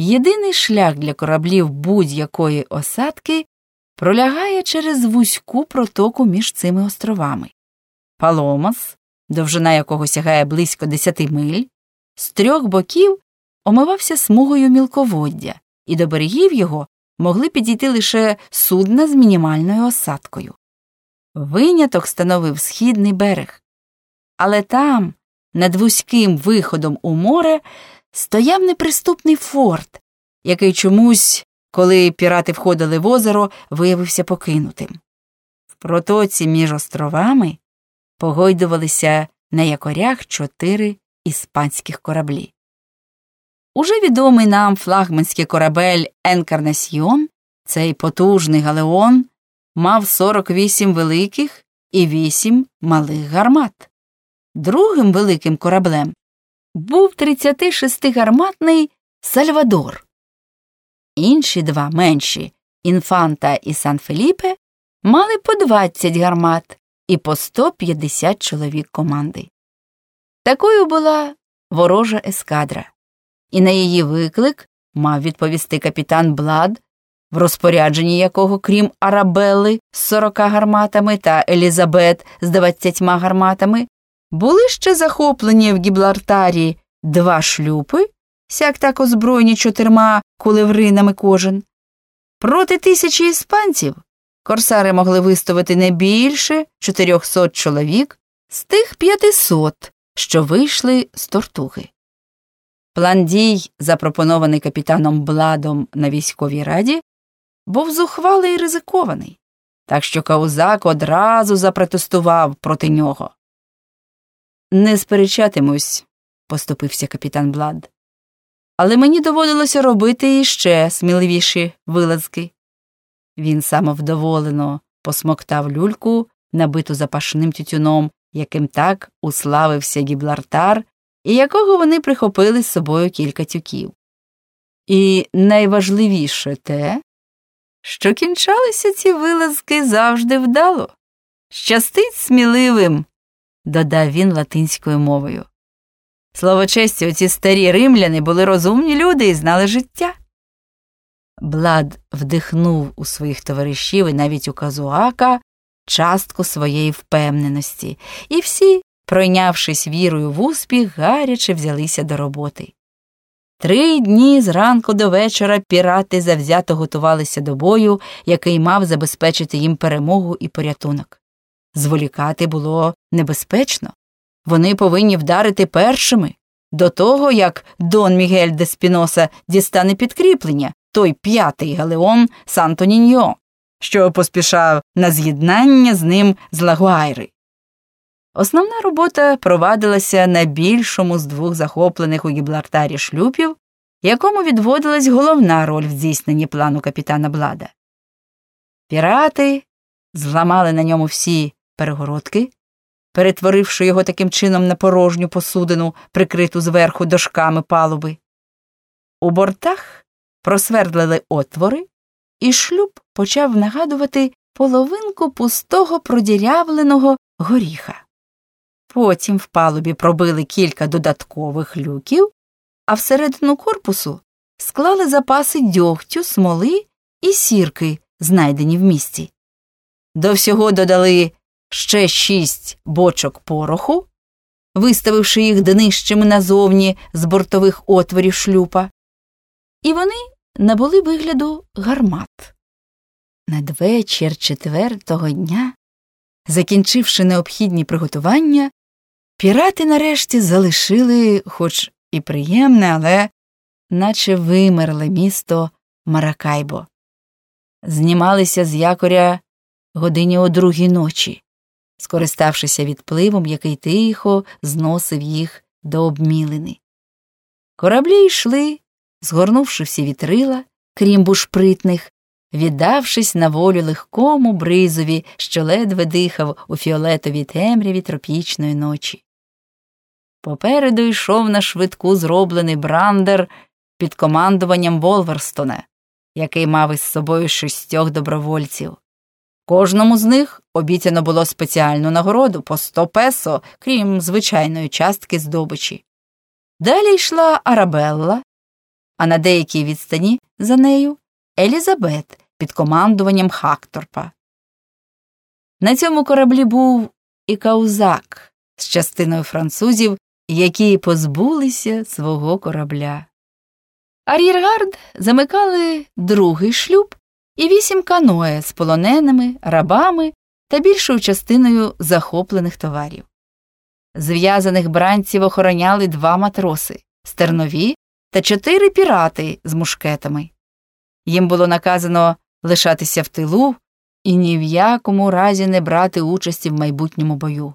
Єдиний шлях для кораблів будь-якої осадки пролягає через вузьку протоку між цими островами. Паломас, довжина якого сягає близько 10 миль, з трьох боків омивався смугою мілководдя, і до берегів його могли підійти лише судна з мінімальною осадкою. Виняток становив східний берег. Але там, над вузьким виходом у море, стояв неприступний форт, який чомусь, коли пірати входили в озеро, виявився покинутим. В протоці між островами погойдувалися на якорях чотири іспанських кораблі. Уже відомий нам флагманський корабель Енкарнасьйон, цей потужний галеон, мав 48 великих і 8 малих гармат. Другим великим кораблем був 36-гарматний Сальвадор. Інші два менші Інфанта і Сан Феліпе мали по 20 гармат і по 150 чоловік команди. Такою була ворожа ескадра, і на її виклик мав відповісти капітан Блад, в розпорядженні якого, крім Арабелли з 40 гарматами та Елізабет з 20 гарматами, були ще захоплені в Гіблартарі два шлюпи, сяк так озброєні чотирма кулевринами кожен. Проти тисячі іспанців корсари могли виставити не більше 400 чоловік з тих 500, що вийшли з тортуги. План дій, запропонований капітаном Бладом на військовій раді, був зухвалий і ризикований, так що Каузак одразу запротестував проти нього. Не сперечатимусь, поступився капітан Блад. Але мені доводилося робити іще сміливіші вилазки. Він самовдоволено посмоктав люльку, набиту запашним тютюном, яким так уславився Гіблартар, і якого вони прихопили з собою кілька тюків. І найважливіше те, що кінчалися ці вилазки завжди вдало. Щастить сміливим, додав він латинською мовою. Слово честі, оці старі римляни були розумні люди і знали життя. Блад вдихнув у своїх товаришів і навіть у казуака частку своєї впевненості, і всі, пройнявшись вірою в успіх, гаряче взялися до роботи. Три дні з ранку до вечора пірати завзято готувалися до бою, який мав забезпечити їм перемогу і порятунок. Зволікати було небезпечно. Вони повинні вдарити першими до того, як Дон Мігель де Спіноса дістане підкріплення, той п'ятий галеон Санто Ніньо, що поспішав на з'єднання з ним з Лагуайри. Основна робота провадилася на більшому з двох захоплених у Гіблартарі шлюпів, якому відводилась головна роль в здійсненні плану капітана Блада. Пірати зламали на ньому всі перегородки, перетворивши його таким чином на порожню посудину, прикриту зверху дошками палуби. У бортах просвердлили отвори, і шлюб почав нагадувати половинку пустого продірявленого горіха. Потім в палубі пробили кілька додаткових люків, а всередину корпусу склали запаси дьогтю, смоли і сірки, знайдені в місті. До всього додали ще шість бочок пороху, виставивши їх днищами назовні з бортових отворів шлюпа, і вони набули вигляду гармат. Надвечір четвертого дня, закінчивши необхідні приготування, пірати нарешті залишили, хоч і приємне, але наче вимерле місто Маракайбо. Знімалися з якоря годині о другій ночі, скориставшися відпливом, який тихо зносив їх до обмілини. Кораблі йшли, згорнувши всі вітрила, крім бушпритних, віддавшись на волю легкому бризові, що ледве дихав у фіолетовій темряві тропічної ночі. Попереду йшов на швидку зроблений брандер під командуванням Волверстона, який мав із собою шістьох добровольців. Кожному з них обіцяно було спеціальну нагороду по сто песо, крім звичайної частки здобичі. Далі йшла Арабелла, а на деякій відстані за нею Елізабет під командуванням Хакторпа. На цьому кораблі був і Каузак з частиною французів, які позбулися свого корабля. Ар'єргард замикали другий шлюб і вісім каноє з полоненими, рабами та більшою частиною захоплених товарів. Зв'язаних бранців охороняли два матроси стернові та чотири пірати з мушкетами. Їм було наказано лишатися в тилу і ні в якому разі не брати участі в майбутньому бою.